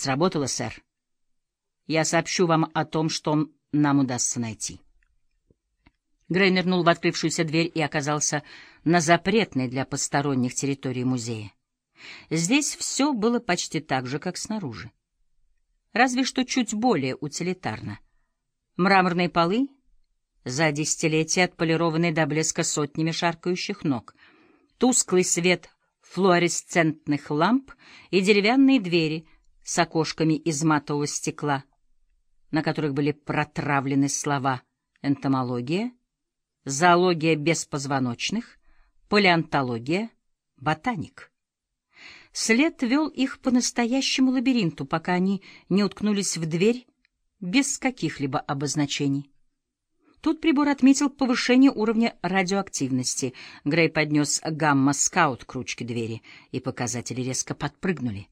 Сработало, сэр. Я сообщу вам о том, что нам удастся найти. Грей нырнул в открывшуюся дверь и оказался на запретной для посторонних территории музея. Здесь все было почти так же, как снаружи. Разве что чуть более утилитарно. Мраморные полы, за десятилетия отполированные до блеска сотнями шаркающих ног, тусклый свет флуоресцентных ламп и деревянные двери с окошками из матового стекла, на которых были протравлены слова «энтомология», «зоология беспозвоночных», «палеонтология», «ботаник». След вел их по настоящему лабиринту, пока они не уткнулись в дверь без каких-либо обозначений. Тут прибор отметил повышение уровня радиоактивности. Грей поднес гамма-скаут к ручке двери, и показатели резко подпрыгнули.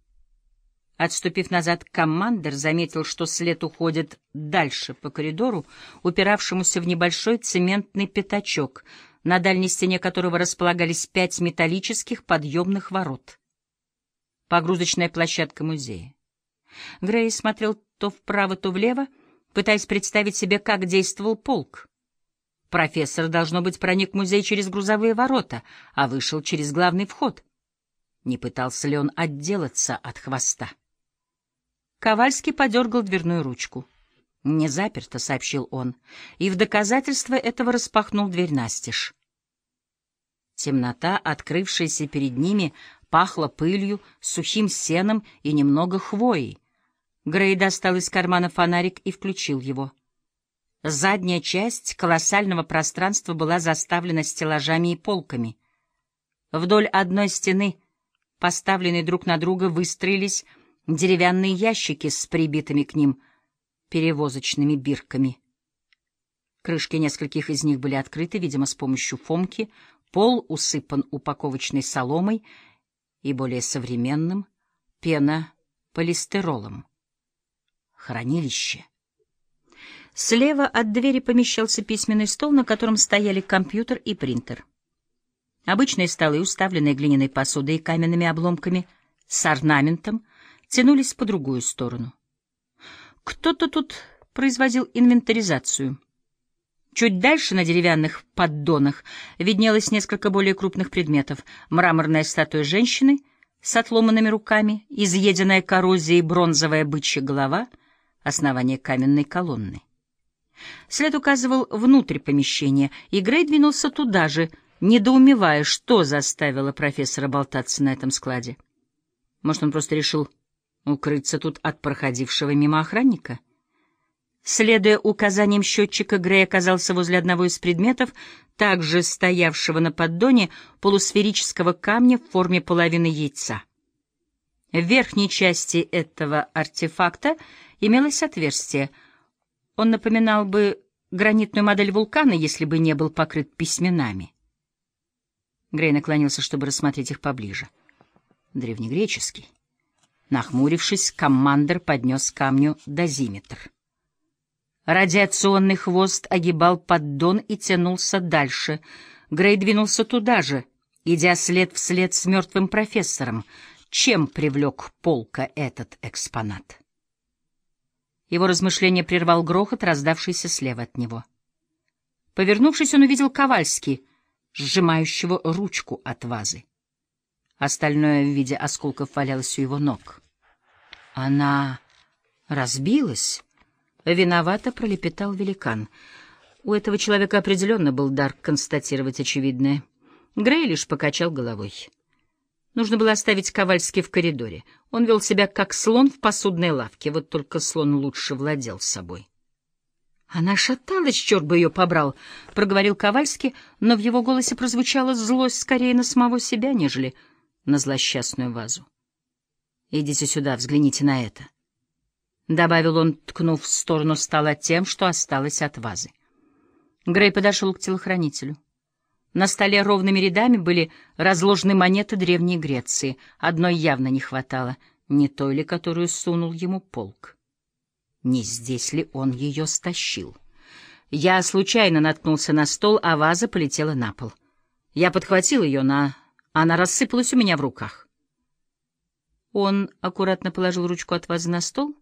Отступив назад, командир заметил, что след уходит дальше по коридору, упиравшемуся в небольшой цементный пятачок, на дальней стене которого располагались пять металлических подъемных ворот. Погрузочная площадка музея. Грей смотрел то вправо, то влево, пытаясь представить себе, как действовал полк. Профессор, должно быть, проник в музей через грузовые ворота, а вышел через главный вход. Не пытался ли он отделаться от хвоста? Ковальский подергал дверную ручку. «Не заперто», — сообщил он, и в доказательство этого распахнул дверь настежь. Темнота, открывшаяся перед ними, пахла пылью, сухим сеном и немного хвоей. Грей достал из кармана фонарик и включил его. Задняя часть колоссального пространства была заставлена стеллажами и полками. Вдоль одной стены, поставленной друг на друга, выстроились деревянные ящики с прибитыми к ним перевозочными бирками. Крышки нескольких из них были открыты, видимо, с помощью фомки, пол усыпан упаковочной соломой и более современным пенополистиролом хранилище. Слева от двери помещался письменный стол, на котором стояли компьютер и принтер. Обычные столы, уставленные глиняной посудой и каменными обломками, с орнаментом, тянулись по другую сторону. Кто-то тут производил инвентаризацию. Чуть дальше на деревянных поддонах виднелось несколько более крупных предметов. Мраморная статуя женщины с отломанными руками, изъеденная коррозией бронзовая бычья голова — основание каменной колонны. След указывал внутрь помещения, и Грей двинулся туда же, недоумевая, что заставило профессора болтаться на этом складе. Может, он просто решил укрыться тут от проходившего мимо охранника? Следуя указаниям счетчика, Грей оказался возле одного из предметов, также стоявшего на поддоне полусферического камня в форме половины яйца. В верхней части этого артефакта имелось отверстие. Он напоминал бы гранитную модель вулкана, если бы не был покрыт письменами. Грей наклонился, чтобы рассмотреть их поближе. Древнегреческий. Нахмурившись, командир поднес камню дозиметр. Радиационный хвост огибал поддон и тянулся дальше. Грей двинулся туда же, идя след вслед с мертвым профессором. Чем привлек полка этот экспонат? Его размышление прервал грохот, раздавшийся слева от него. Повернувшись, он увидел Ковальски, сжимающего ручку от вазы. Остальное в виде осколков валялось у его ног. Она разбилась. Виновато пролепетал великан. У этого человека определенно был дар констатировать очевидное. Грей лишь покачал головой. Нужно было оставить Ковальски в коридоре. Он вел себя как слон в посудной лавке, вот только слон лучше владел собой. Она шаталась, черт бы ее побрал, — проговорил Ковальский, но в его голосе прозвучала злость скорее на самого себя, нежели на злосчастную вазу. — Идите сюда, взгляните на это. Добавил он, ткнув в сторону стола тем, что осталось от вазы. Грей подошел к телохранителю. На столе ровными рядами были разложены монеты Древней Греции. Одной явно не хватало, не той ли, которую сунул ему полк. Не здесь ли он ее стащил? Я случайно наткнулся на стол, а ваза полетела на пол. Я подхватил ее, на... она рассыпалась у меня в руках. Он аккуратно положил ручку от вазы на стол